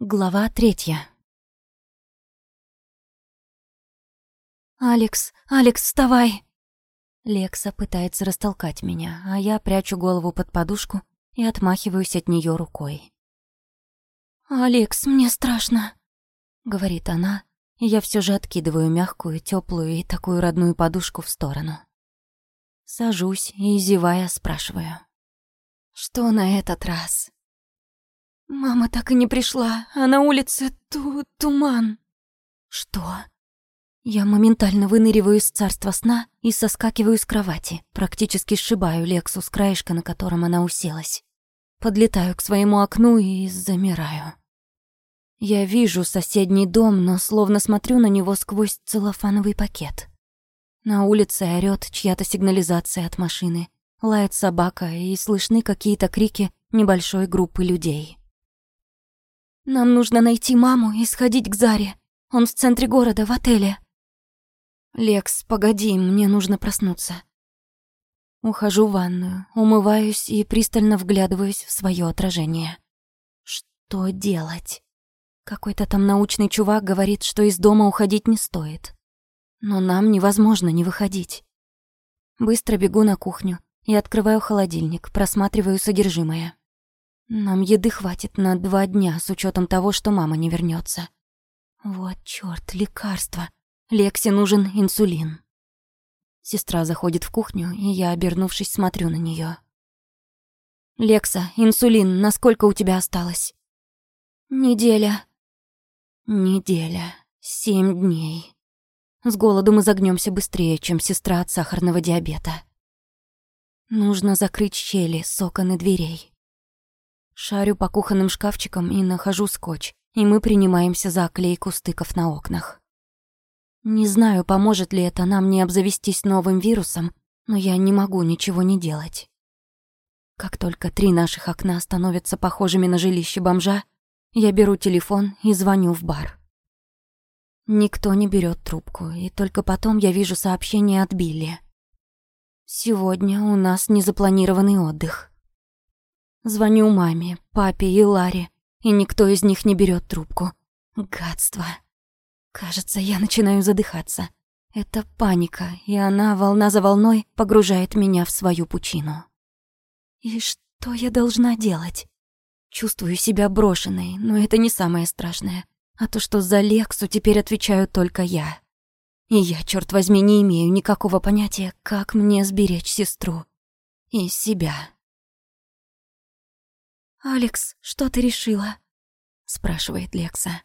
Глава третья. «Алекс, Алекс, вставай!» Лекса пытается растолкать меня, а я прячу голову под подушку и отмахиваюсь от нее рукой. «Алекс, мне страшно», — говорит она, и я все же откидываю мягкую, теплую и такую родную подушку в сторону. Сажусь и, зевая, спрашиваю. «Что на этот раз?» «Мама так и не пришла, а на улице ту туман». «Что?» Я моментально выныриваю из царства сна и соскакиваю с кровати, практически сшибаю Лексу с краешка, на котором она уселась. Подлетаю к своему окну и замираю. Я вижу соседний дом, но словно смотрю на него сквозь целлофановый пакет. На улице орёт чья-то сигнализация от машины, лает собака и слышны какие-то крики небольшой группы людей. Нам нужно найти маму и сходить к Заре. Он в центре города, в отеле. Лекс, погоди, мне нужно проснуться. Ухожу в ванную, умываюсь и пристально вглядываюсь в свое отражение. Что делать? Какой-то там научный чувак говорит, что из дома уходить не стоит. Но нам невозможно не выходить. Быстро бегу на кухню и открываю холодильник, просматриваю содержимое. Нам еды хватит на два дня с учетом того, что мама не вернется. Вот чёрт, лекарство. Лексе нужен инсулин. Сестра заходит в кухню, и я, обернувшись, смотрю на неё. «Лекса, инсулин, насколько у тебя осталось?» «Неделя». «Неделя. Семь дней. С голоду мы загнёмся быстрее, чем сестра от сахарного диабета. Нужно закрыть щели с и дверей. Шарю по кухонным шкафчикам и нахожу скотч, и мы принимаемся за оклейку стыков на окнах. Не знаю, поможет ли это нам не обзавестись новым вирусом, но я не могу ничего не делать. Как только три наших окна становятся похожими на жилище бомжа, я беру телефон и звоню в бар. Никто не берет трубку, и только потом я вижу сообщение от Билли. «Сегодня у нас незапланированный отдых. Звоню маме, папе и Ларе, и никто из них не берет трубку. Гадство. Кажется, я начинаю задыхаться. Это паника, и она, волна за волной, погружает меня в свою пучину. И что я должна делать? Чувствую себя брошенной, но это не самое страшное. А то, что за Лексу теперь отвечаю только я. И я, черт возьми, не имею никакого понятия, как мне сберечь сестру и себя. «Алекс, что ты решила?» — спрашивает Лекса.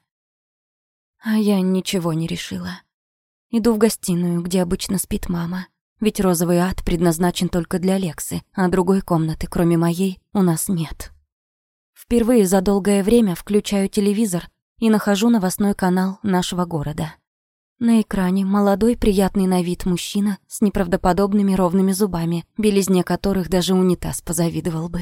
А я ничего не решила. Иду в гостиную, где обычно спит мама. Ведь розовый ад предназначен только для Лексы, а другой комнаты, кроме моей, у нас нет. Впервые за долгое время включаю телевизор и нахожу новостной канал нашего города. На экране молодой, приятный на вид мужчина с неправдоподобными ровными зубами, белизне которых даже унитаз позавидовал бы.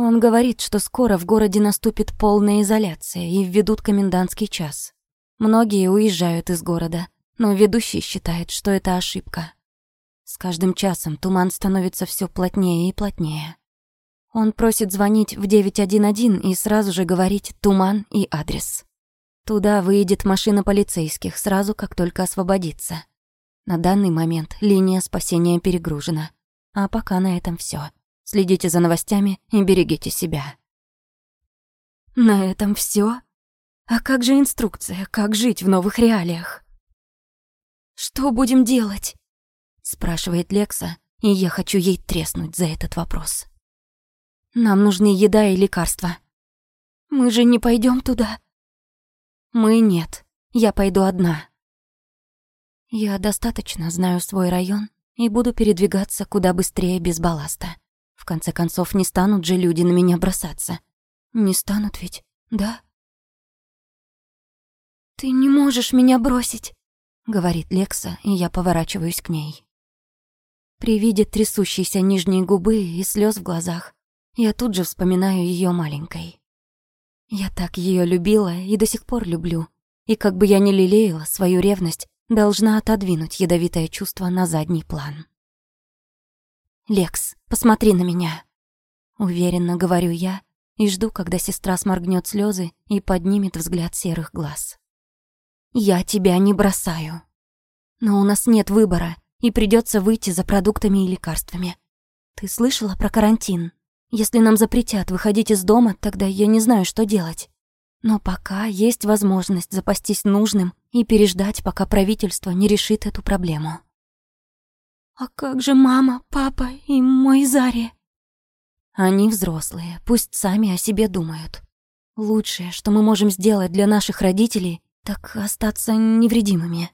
Он говорит, что скоро в городе наступит полная изоляция и введут комендантский час. Многие уезжают из города, но ведущий считает, что это ошибка. С каждым часом туман становится все плотнее и плотнее. Он просит звонить в 911 и сразу же говорить «туман» и адрес. Туда выедет машина полицейских сразу, как только освободится. На данный момент линия спасения перегружена. А пока на этом все. Следите за новостями и берегите себя. На этом все? А как же инструкция, как жить в новых реалиях? Что будем делать? спрашивает Лекса, и я хочу ей треснуть за этот вопрос. Нам нужны еда и лекарства. Мы же не пойдем туда. Мы нет. Я пойду одна. Я достаточно знаю свой район и буду передвигаться куда быстрее без балласта. Конце концов, не станут же люди на меня бросаться. Не станут ведь, да? «Ты не можешь меня бросить», — говорит Лекса, и я поворачиваюсь к ней. При виде трясущейся нижней губы и слез в глазах, я тут же вспоминаю ее маленькой. Я так ее любила и до сих пор люблю, и как бы я ни лелеяла свою ревность, должна отодвинуть ядовитое чувство на задний план. «Лекс, посмотри на меня!» Уверенно говорю я и жду, когда сестра сморгнет слезы и поднимет взгляд серых глаз. «Я тебя не бросаю. Но у нас нет выбора, и придется выйти за продуктами и лекарствами. Ты слышала про карантин? Если нам запретят выходить из дома, тогда я не знаю, что делать. Но пока есть возможность запастись нужным и переждать, пока правительство не решит эту проблему. «А как же мама, папа и мой Зари?» Они взрослые, пусть сами о себе думают. Лучшее, что мы можем сделать для наших родителей, так остаться невредимыми.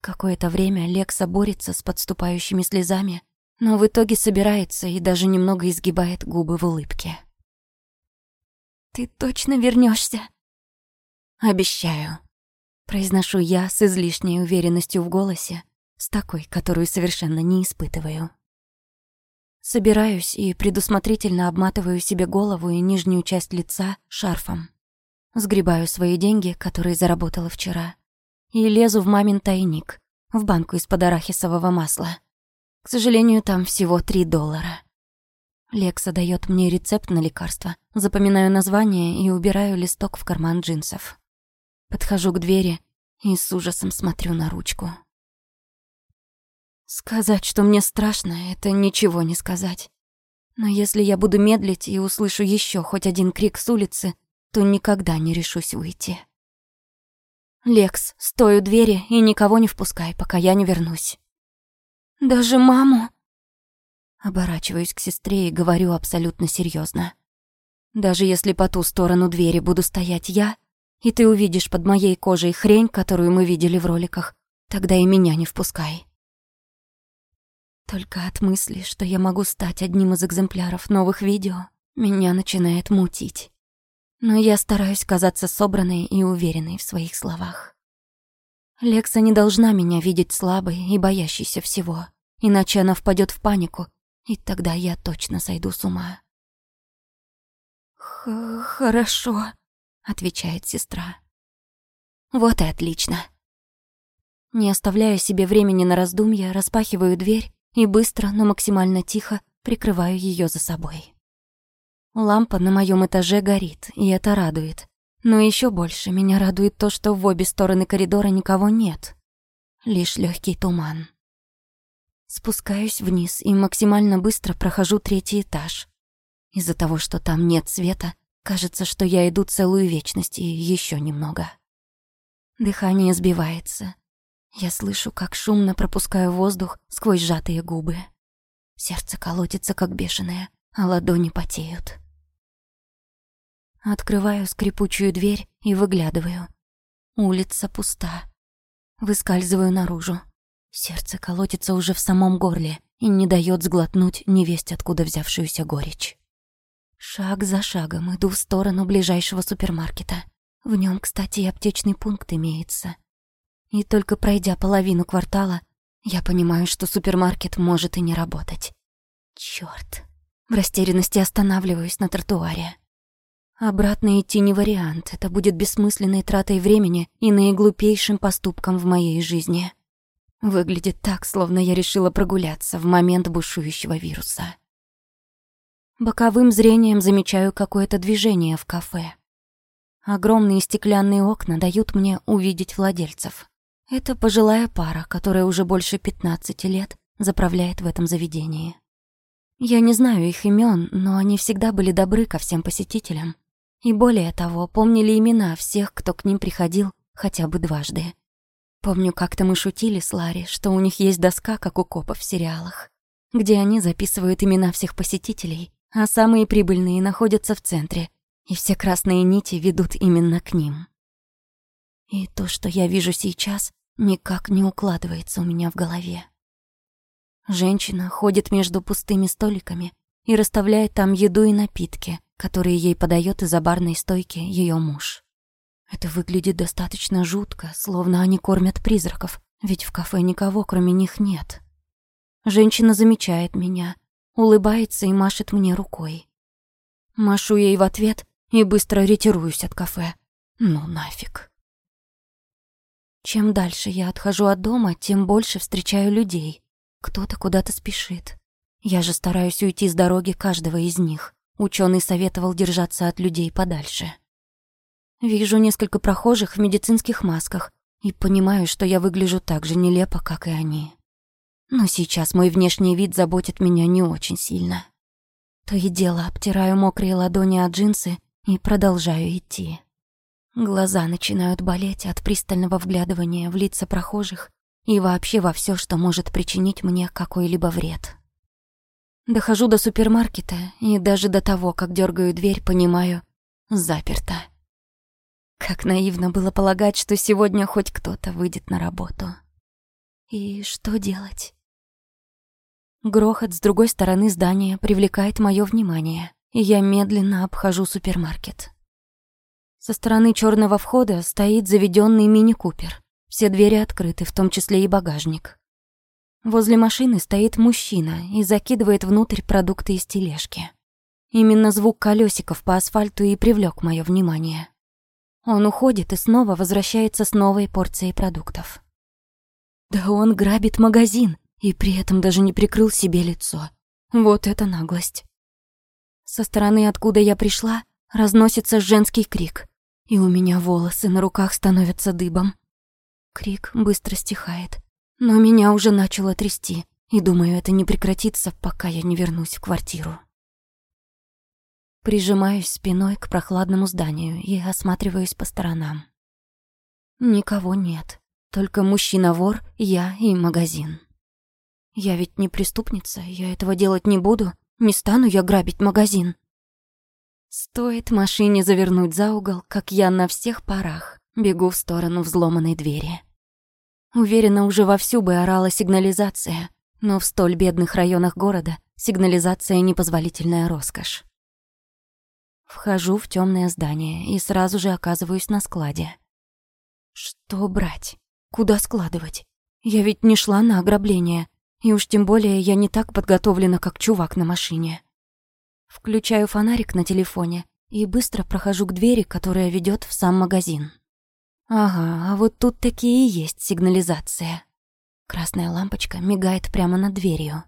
Какое-то время Лекса борется с подступающими слезами, но в итоге собирается и даже немного изгибает губы в улыбке. «Ты точно вернешься? «Обещаю», — произношу я с излишней уверенностью в голосе, с такой, которую совершенно не испытываю. Собираюсь и предусмотрительно обматываю себе голову и нижнюю часть лица шарфом. Сгребаю свои деньги, которые заработала вчера, и лезу в мамин тайник, в банку из-под арахисового масла. К сожалению, там всего три доллара. Лекса дает мне рецепт на лекарство, запоминаю название и убираю листок в карман джинсов. Подхожу к двери и с ужасом смотрю на ручку. Сказать, что мне страшно, это ничего не сказать. Но если я буду медлить и услышу еще хоть один крик с улицы, то никогда не решусь выйти. «Лекс, стой у двери и никого не впускай, пока я не вернусь». «Даже маму?» Оборачиваюсь к сестре и говорю абсолютно серьезно. «Даже если по ту сторону двери буду стоять я, и ты увидишь под моей кожей хрень, которую мы видели в роликах, тогда и меня не впускай». Только от мысли, что я могу стать одним из экземпляров новых видео, меня начинает мутить. Но я стараюсь казаться собранной и уверенной в своих словах. Лекса не должна меня видеть слабой и боящейся всего, иначе она впадет в панику, и тогда я точно сойду с ума. Х «Хорошо», — отвечает сестра. «Вот и отлично». Не оставляя себе времени на раздумья, распахиваю дверь и быстро, но максимально тихо прикрываю ее за собой. Лампа на моем этаже горит, и это радует. Но еще больше меня радует то, что в обе стороны коридора никого нет. Лишь легкий туман. Спускаюсь вниз и максимально быстро прохожу третий этаж. Из-за того, что там нет света, кажется, что я иду целую вечность и еще немного. Дыхание сбивается, я слышу, как шумно пропускаю воздух сквозь сжатые губы. Сердце колотится, как бешеное, а ладони потеют. Открываю скрипучую дверь и выглядываю. Улица пуста. Выскальзываю наружу. Сердце колотится уже в самом горле и не дает сглотнуть невесть, откуда взявшуюся горечь. Шаг за шагом иду в сторону ближайшего супермаркета. В нем, кстати, и аптечный пункт имеется. И только пройдя половину квартала, я понимаю, что супермаркет может и не работать. Чёрт. В растерянности останавливаюсь на тротуаре. Обратно идти не вариант, это будет бессмысленной тратой времени и наиглупейшим поступком в моей жизни. Выглядит так, словно я решила прогуляться в момент бушующего вируса. Боковым зрением замечаю какое-то движение в кафе. Огромные стеклянные окна дают мне увидеть владельцев. Это пожилая пара, которая уже больше 15 лет заправляет в этом заведении. Я не знаю их имен, но они всегда были добры ко всем посетителям. И более того, помнили имена всех, кто к ним приходил хотя бы дважды. Помню, как-то мы шутили с Ларри, что у них есть доска, как у копов в сериалах, где они записывают имена всех посетителей, а самые прибыльные находятся в центре, и все красные нити ведут именно к ним. И то, что я вижу сейчас, никак не укладывается у меня в голове. Женщина ходит между пустыми столиками и расставляет там еду и напитки, которые ей подает из-за барной стойки ее муж. Это выглядит достаточно жутко, словно они кормят призраков, ведь в кафе никого, кроме них, нет. Женщина замечает меня, улыбается и машет мне рукой. Машу ей в ответ и быстро ретируюсь от кафе. Ну нафиг. Чем дальше я отхожу от дома, тем больше встречаю людей. Кто-то куда-то спешит. Я же стараюсь уйти с дороги каждого из них. Ученый советовал держаться от людей подальше. Вижу несколько прохожих в медицинских масках и понимаю, что я выгляжу так же нелепо, как и они. Но сейчас мой внешний вид заботит меня не очень сильно. То и дело обтираю мокрые ладони от джинсы и продолжаю идти. Глаза начинают болеть от пристального вглядывания в лица прохожих и вообще во все, что может причинить мне какой-либо вред. Дохожу до супермаркета и даже до того, как дергаю дверь, понимаю — заперто. Как наивно было полагать, что сегодня хоть кто-то выйдет на работу. И что делать? Грохот с другой стороны здания привлекает мое внимание, и я медленно обхожу супермаркет. Со стороны черного входа стоит заведенный мини-купер. Все двери открыты, в том числе и багажник. Возле машины стоит мужчина и закидывает внутрь продукты из тележки. Именно звук колесиков по асфальту и привлек мое внимание. Он уходит и снова возвращается с новой порцией продуктов. Да он грабит магазин и при этом даже не прикрыл себе лицо. Вот это наглость. Со стороны, откуда я пришла, разносится женский крик, и у меня волосы на руках становятся дыбом. Крик быстро стихает. Но меня уже начало трясти, и думаю, это не прекратится, пока я не вернусь в квартиру. Прижимаюсь спиной к прохладному зданию и осматриваюсь по сторонам. Никого нет, только мужчина-вор, я и магазин. Я ведь не преступница, я этого делать не буду, не стану я грабить магазин. Стоит машине завернуть за угол, как я на всех парах бегу в сторону взломанной двери. Уверена, уже вовсю бы орала сигнализация, но в столь бедных районах города сигнализация — непозволительная роскошь. Вхожу в темное здание и сразу же оказываюсь на складе. Что брать? Куда складывать? Я ведь не шла на ограбление, и уж тем более я не так подготовлена, как чувак на машине. Включаю фонарик на телефоне и быстро прохожу к двери, которая ведет в сам магазин. Ага, а вот тут такие и есть сигнализация. Красная лампочка мигает прямо над дверью.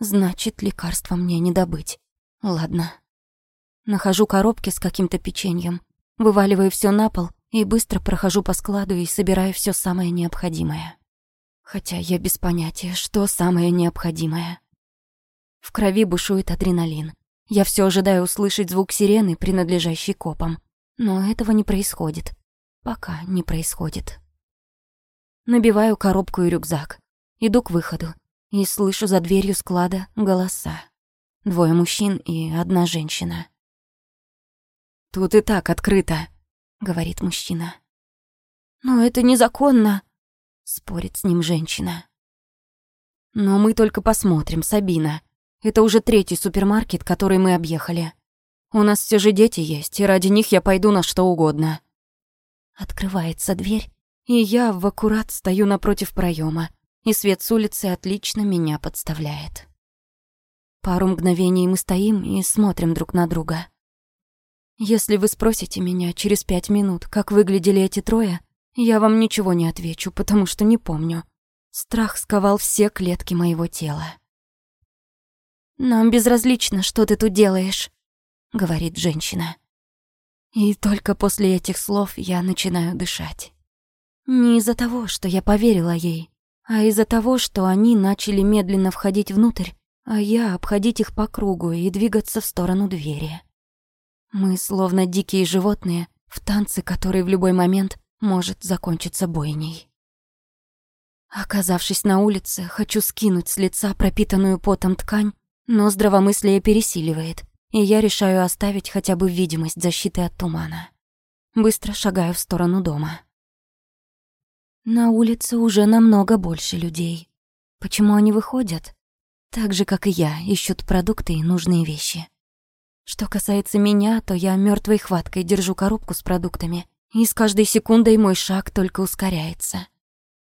Значит, лекарства мне не добыть. Ладно. Нахожу коробки с каким-то печеньем, вываливаю все на пол и быстро прохожу по складу и собираю все самое необходимое. Хотя я без понятия, что самое необходимое. В крови бушует адреналин. Я все ожидаю услышать звук сирены, принадлежащей копам. Но этого не происходит. Пока не происходит. Набиваю коробку и рюкзак. Иду к выходу. И слышу за дверью склада голоса. Двое мужчин и одна женщина. «Тут и так открыто», — говорит мужчина. «Но это незаконно», — спорит с ним женщина. «Но мы только посмотрим, Сабина. Это уже третий супермаркет, который мы объехали. У нас все же дети есть, и ради них я пойду на что угодно. Открывается дверь, и я в аккурат стою напротив проема, и свет с улицы отлично меня подставляет. Пару мгновений мы стоим и смотрим друг на друга. Если вы спросите меня через пять минут, как выглядели эти трое, я вам ничего не отвечу, потому что не помню. Страх сковал все клетки моего тела. «Нам безразлично, что ты тут делаешь», — говорит женщина. И только после этих слов я начинаю дышать. Не из-за того, что я поверила ей, а из-за того, что они начали медленно входить внутрь, а я обходить их по кругу и двигаться в сторону двери. Мы словно дикие животные в танце, который в любой момент может закончиться бойней. Оказавшись на улице, хочу скинуть с лица пропитанную потом ткань, но здравомыслие пересиливает, и я решаю оставить хотя бы видимость защиты от тумана. Быстро шагаю в сторону дома. На улице уже намного больше людей. Почему они выходят? Так же, как и я, ищут продукты и нужные вещи. Что касается меня, то я мертвой хваткой держу коробку с продуктами, и с каждой секундой мой шаг только ускоряется.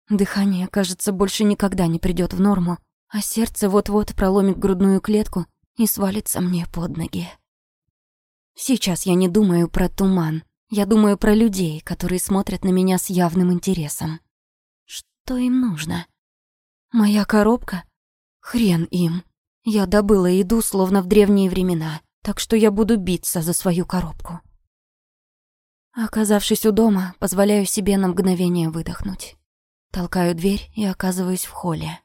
Дыхание, кажется, больше никогда не придёт в норму, а сердце вот-вот проломит грудную клетку и свалится мне под ноги. Сейчас я не думаю про туман, я думаю про людей, которые смотрят на меня с явным интересом. Что им нужно? Моя коробка? Хрен им. Я добыла еду, словно в древние времена, так что я буду биться за свою коробку. Оказавшись у дома, позволяю себе на мгновение выдохнуть. Толкаю дверь и оказываюсь в холле.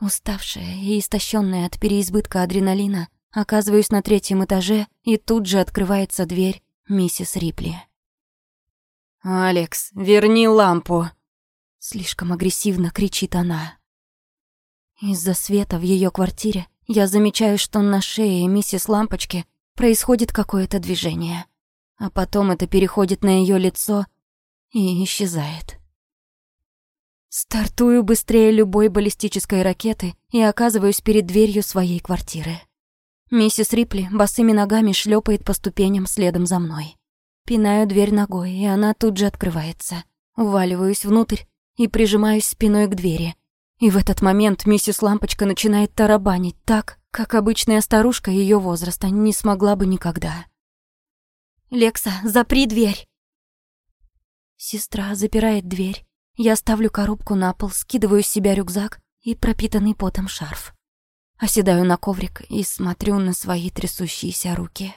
Уставшая и истощенная от переизбытка адреналина, оказываюсь на третьем этаже, и тут же открывается дверь миссис Рипли. «Алекс, верни лампу!» Слишком агрессивно кричит она. Из-за света в ее квартире я замечаю, что на шее миссис Лампочки происходит какое-то движение, а потом это переходит на ее лицо и исчезает. Стартую быстрее любой баллистической ракеты и оказываюсь перед дверью своей квартиры. Миссис Рипли босыми ногами шлепает по ступеням следом за мной. Пинаю дверь ногой, и она тут же открывается. Уваливаюсь внутрь и прижимаюсь спиной к двери. И в этот момент миссис Лампочка начинает тарабанить так, как обычная старушка ее возраста не смогла бы никогда. «Лекса, запри дверь!» Сестра запирает дверь. Я ставлю коробку на пол, скидываю с себя рюкзак и пропитанный потом шарф. Оседаю на коврик и смотрю на свои трясущиеся руки.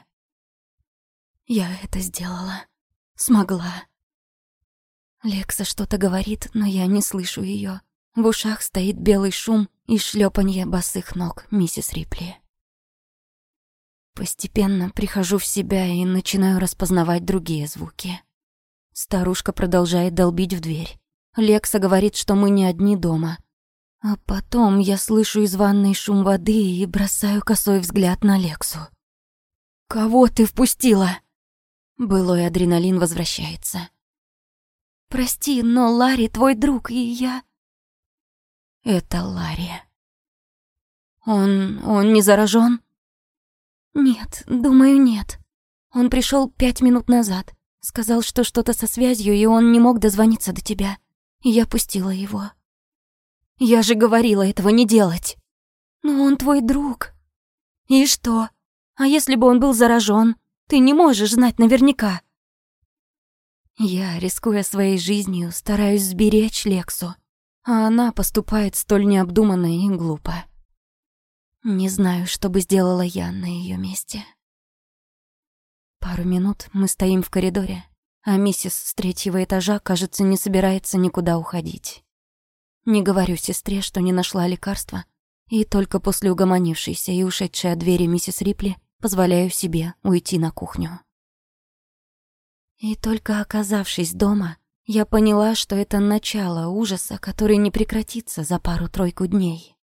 Я это сделала. Смогла. Лекса что-то говорит, но я не слышу ее. В ушах стоит белый шум и шлепанье босых ног миссис Рипли. Постепенно прихожу в себя и начинаю распознавать другие звуки. Старушка продолжает долбить в дверь. Лекса говорит, что мы не одни дома. А потом я слышу из ванной шум воды и бросаю косой взгляд на Лексу. «Кого ты впустила?» Былой адреналин возвращается. «Прости, но Ларри твой друг, и я...» «Это Ларри». «Он... он не заражен? «Нет, думаю, нет. Он пришел пять минут назад. Сказал, что что-то со связью, и он не мог дозвониться до тебя. Я пустила его. Я же говорила этого не делать. Но он твой друг. И что? А если бы он был заражен? Ты не можешь знать наверняка. Я, рискуя своей жизнью, стараюсь сберечь Лексу, а она поступает столь необдуманно и глупо. Не знаю, что бы сделала я на ее месте. Пару минут мы стоим в коридоре, а миссис с третьего этажа, кажется, не собирается никуда уходить. Не говорю сестре, что не нашла лекарства, и только после угомонившейся и ушедшей от двери миссис Рипли позволяю себе уйти на кухню. И только оказавшись дома, я поняла, что это начало ужаса, который не прекратится за пару-тройку дней.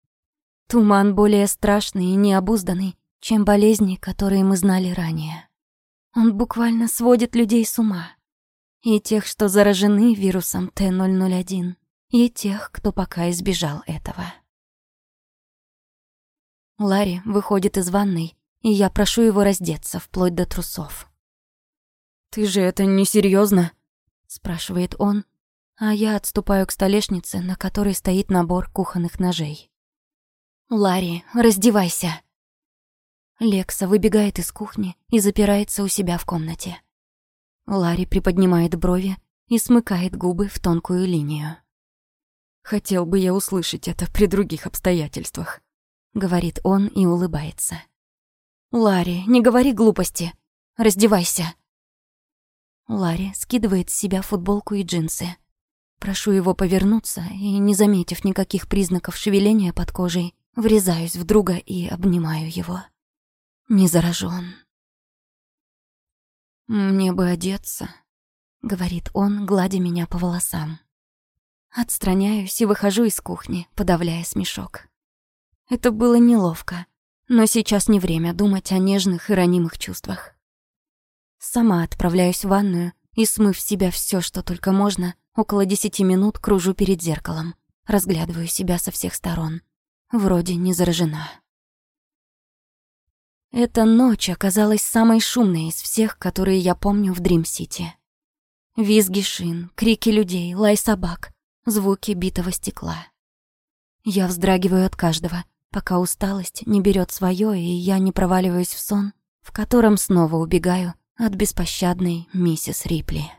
Туман более страшный и необузданный, чем болезни, которые мы знали ранее. Он буквально сводит людей с ума и тех, что заражены вирусом Т-001, и тех, кто пока избежал этого. Ларри выходит из ванной, и я прошу его раздеться вплоть до трусов. «Ты же это несерьёзно?» — спрашивает он, а я отступаю к столешнице, на которой стоит набор кухонных ножей. «Ларри, раздевайся!» Лекса выбегает из кухни и запирается у себя в комнате. Ларри приподнимает брови и смыкает губы в тонкую линию. «Хотел бы я услышать это при других обстоятельствах», — говорит он и улыбается. «Ларри, не говори глупости. Раздевайся». Ларри скидывает с себя футболку и джинсы. Прошу его повернуться и, не заметив никаких признаков шевеления под кожей, врезаюсь в друга и обнимаю его. Не заражен. «Мне бы одеться», — говорит он, гладя меня по волосам. Отстраняюсь и выхожу из кухни, подавляя смешок. Это было неловко, но сейчас не время думать о нежных и ранимых чувствах. Сама отправляюсь в ванную и, смыв в себя все, что только можно, около десяти минут кружу перед зеркалом, разглядываю себя со всех сторон. Вроде не заражена. Эта ночь оказалась самой шумной из всех, которые я помню в Дрим-Сити. Визги шин, крики людей, лай собак, звуки битого стекла. Я вздрагиваю от каждого, пока усталость не берет свое, и я не проваливаюсь в сон, в котором снова убегаю от беспощадной миссис Рипли.